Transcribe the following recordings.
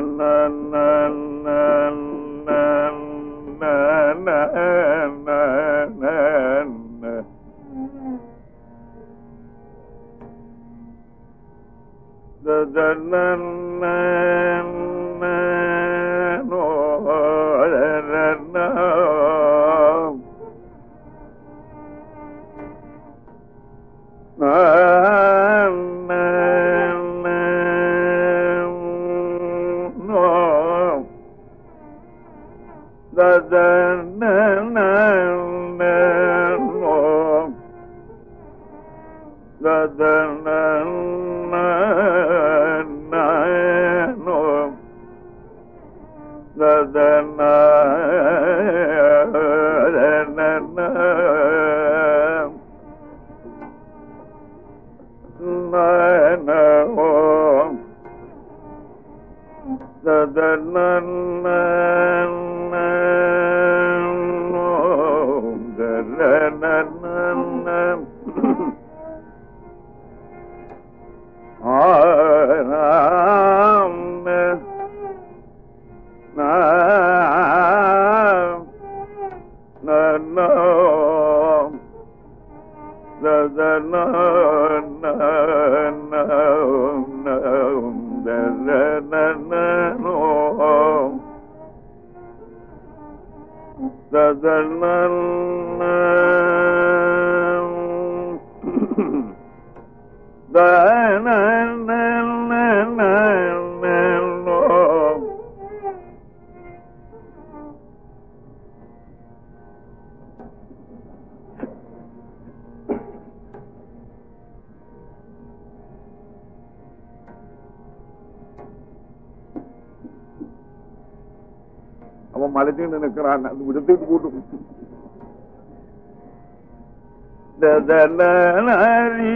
na na na நினைக்கிறான் அது விடுத்துட்டு கூட்டும் நரீ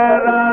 तेरा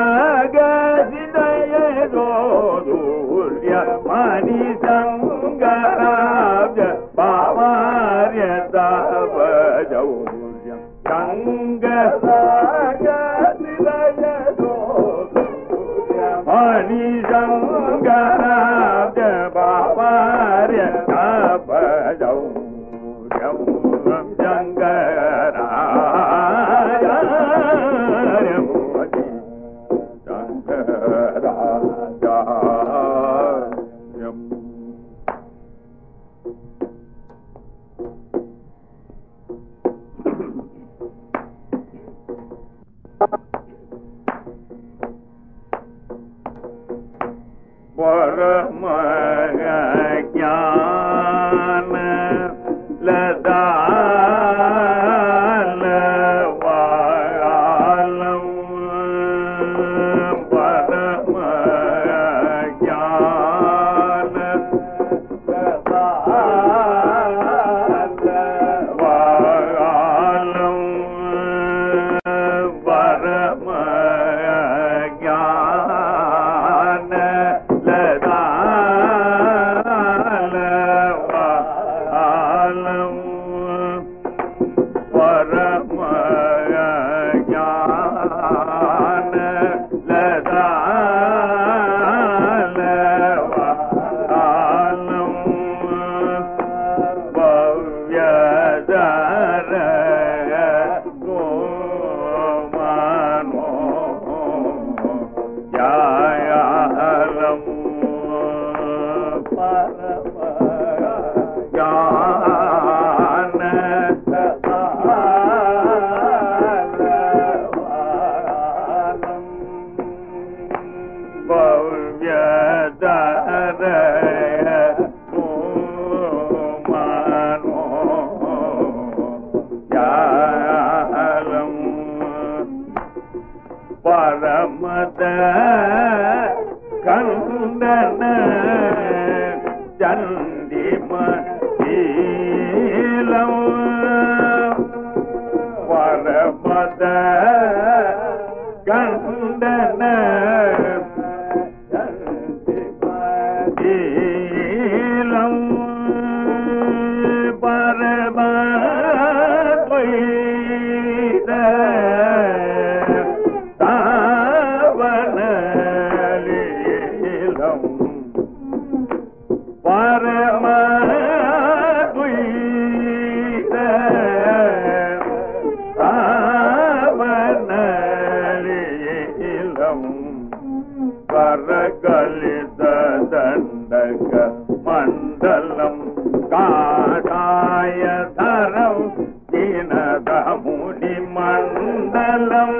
மண்டலம்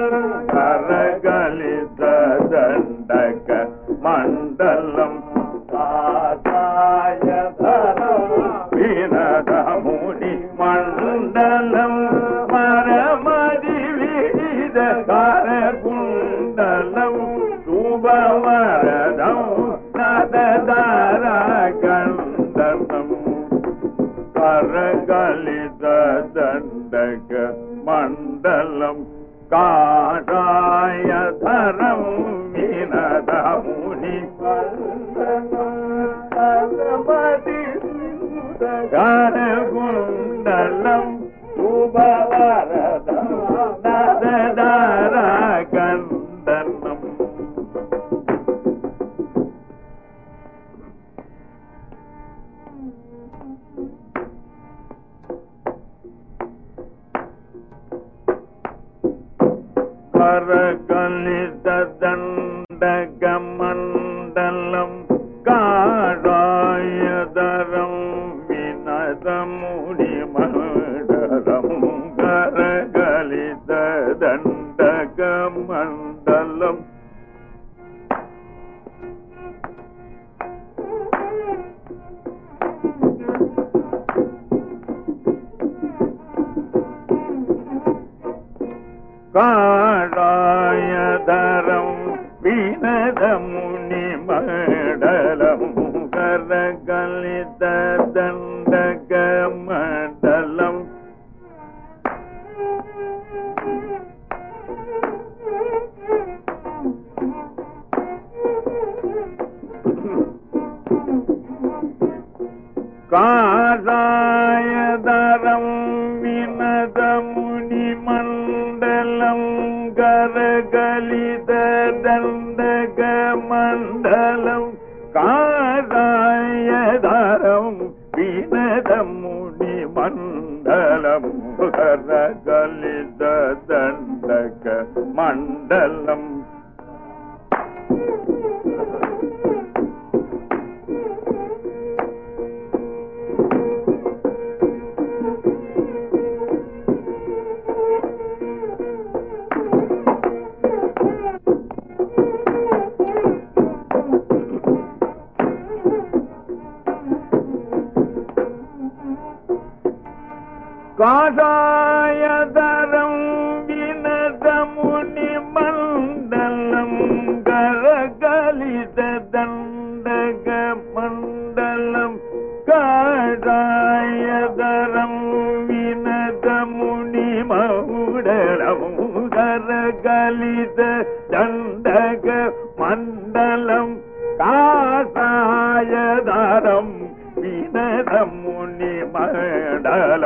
கரகலித மரம் வினதமுனி மண்டலம் கர கலித தண்டக மண்டலம்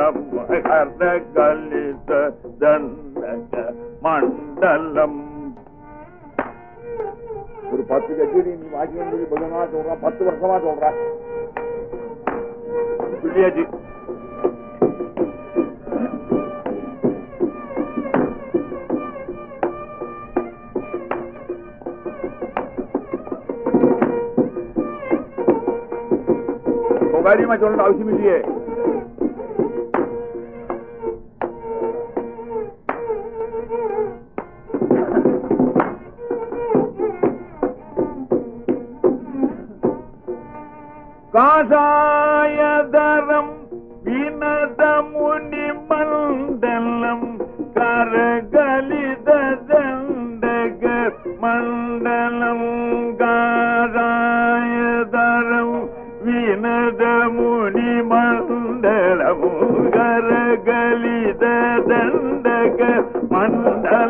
மண்டலம் கரகலித தண்டக மண்டலம் ஒரு பத்து கச்சேரி நீ வாக்கியம் சொல்லி பதினா சொல்றான் பத்து வருஷமா சொல்றான் சொல்லியாச்சு சுகாரியமா சொல்லணும் அவசியம் இல்லையே காசாயதரம்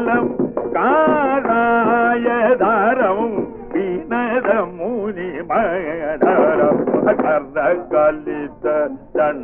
காலம் காராய தாரம் வினத மூலி மகரம் கல்லித்த தன்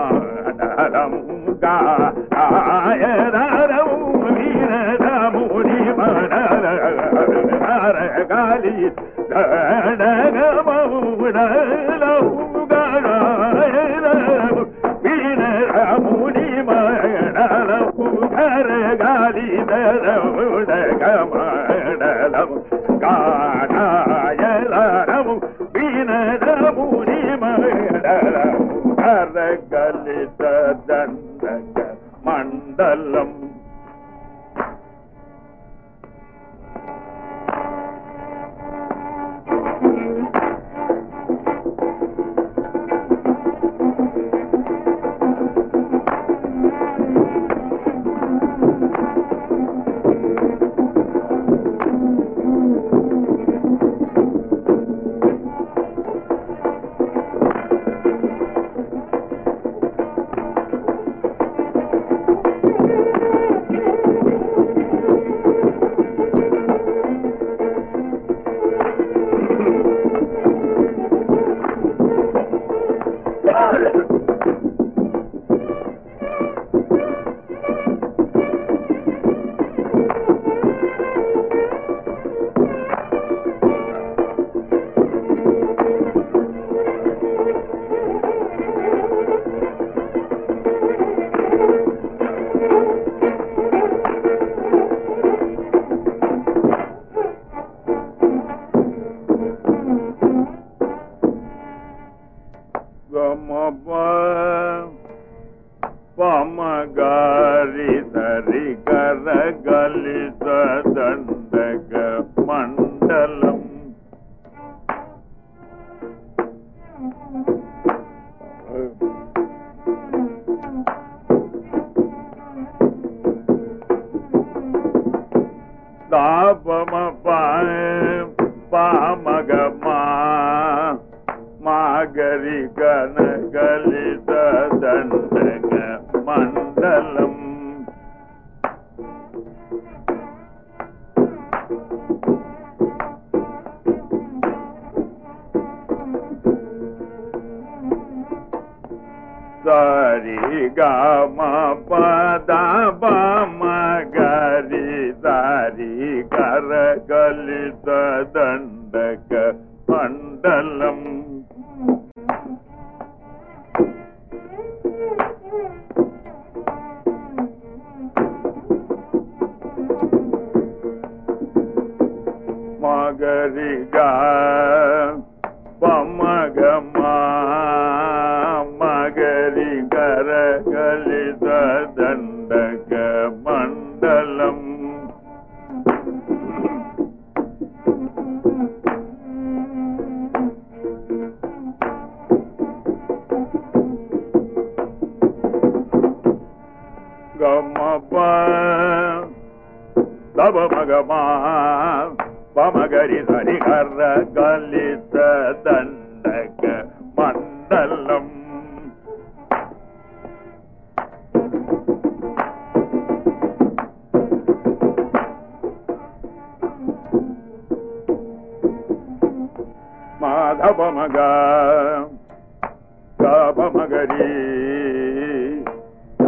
மண்டலம்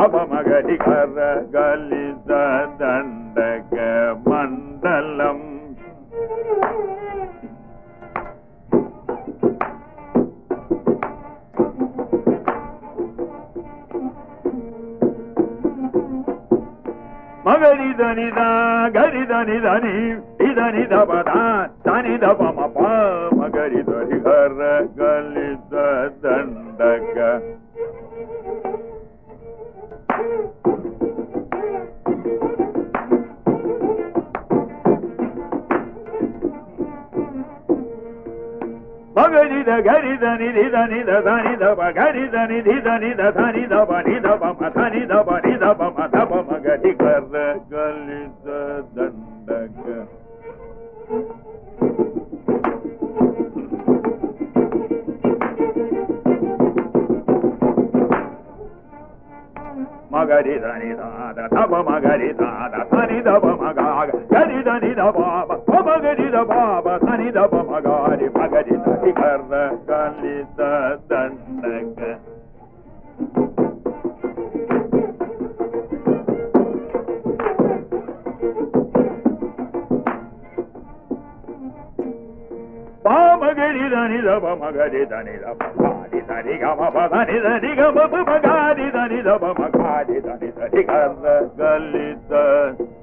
தப மகரி கர கலித தண்டக மண்டலம் மகரி தனித கரி தனி தனி இதனி தபதா தனி தப மகரி தரி கர கலித தண்டக మగరి దగరి దని దని దని దబ గరి దని ది దని దని దబ ని దబ మ దని దబ ని దబ మ దబ మగరి కర్ గలి దండక మగరి దని దా దబ మగరి దా దని దబ మగ గరి దని దబ మగరి దబ దని దబ మగరి మగరి దా ಕರ ಕಲಿತ ದಂಡಕ పామగడి దని దబ మగడి దని దబ గాడి దని గమ పదని దని గమ పగాడి దని దబ మగాడి దని దని గల్లి దని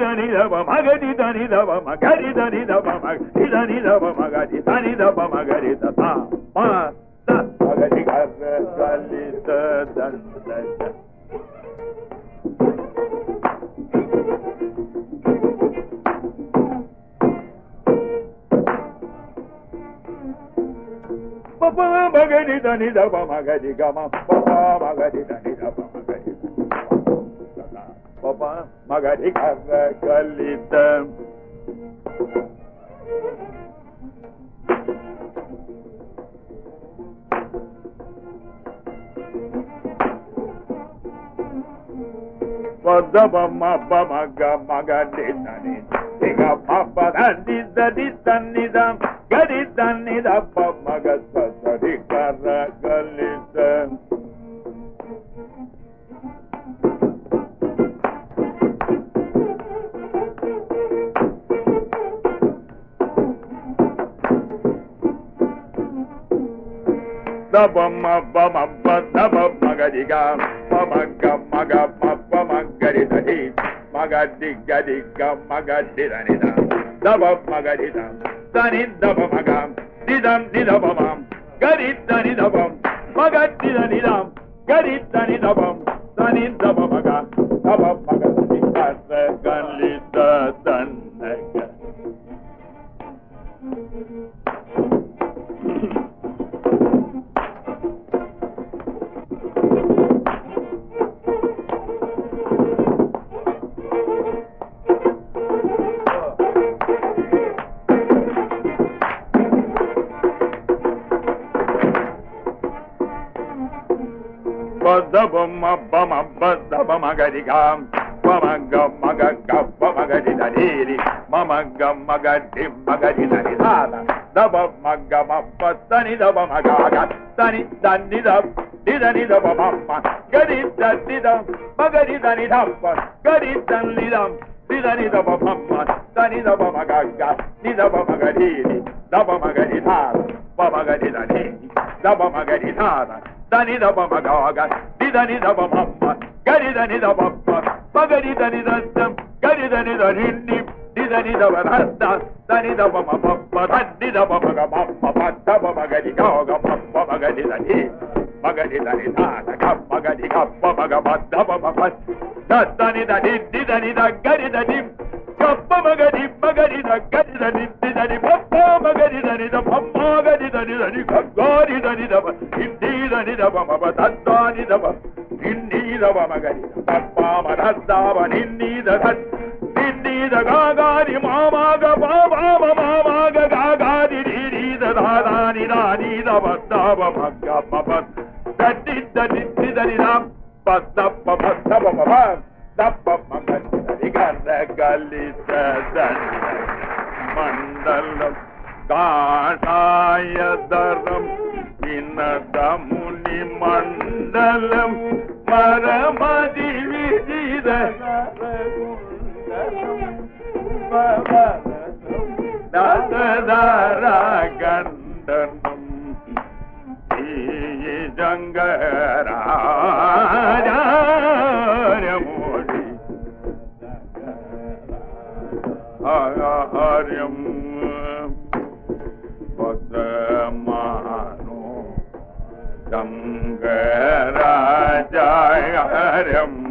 దని దబ మగడి దని దబ మగడి దని దబ మగడి దని దబ మగడి త మా మగడి కర్ర గలిత దండక Papa magadi dani daba magadi gama Papa magadi dani daba magadi Papa magadi kara kalita Padaba mabba maga magadi dani Diga papa dani dani dani dam Gadi dani dapa magasa dani kara kalita Dabama bama ಗರಿ ತನ್ನಿ ದಪ್ಪ ಮಗ ಸರಿ ಕರ ಗಲಿತ ದಬಮ್ಮ ಬಮಬ್ಬ ದಬ ಮಗದಿಗ ಪಮಗ ಮಗ ಪಪ್ಪ ಮಗರಿ ದಡಿ ಮಗ ದಿಗ್ಗ ದಿಗ್ಗ ಮಗ ದಿರನಿದ ದಬ ಮಗರಿದ maga Daba maga dani magadiga wamaga magaga wamagadida dili mamaga magadi magadida didana daba maga mabba tani daba magaga tani dani dab didani daba mamma gadi dani dab magadi dani dabba gadi dani dab didani daba mamma tani daba magaga didaba magadili daba magadida baba magadida dili daba magadida dani daba magaga దని దబ మగడి దాద దని దబ మగ దిదని దబ మమ్మ గడి దని దబ మగడి దని దం గడి దని దని దిదని దబ దత్త దని దబ మప్ప దని దబ మగ మప్ప దబ మగడి గౌగ మప్ప మగడి దని మగడి దని దాద గప్ప మగడి గప్ప మగ దబ మప్ప దత్తని దని దిదని దగ్గరి దని papa magadi magadi dagadi dani dani papa magadi dani da papa magadi dani dani kagadi dani da hindi dani da mama tadani da hindi da magadi papa madadda vanindi da hindi da gagadi mama ga papa mama ga gagadi diri da dadani dani da vadda magga papa dadi dani dani da papa papa papa da papa magadi கத கலித மண்டலம் காஷாயதரம் இனதமுனி மண்டலம் மரமதி விஜித தததாரா கண்டனம் junk caramba!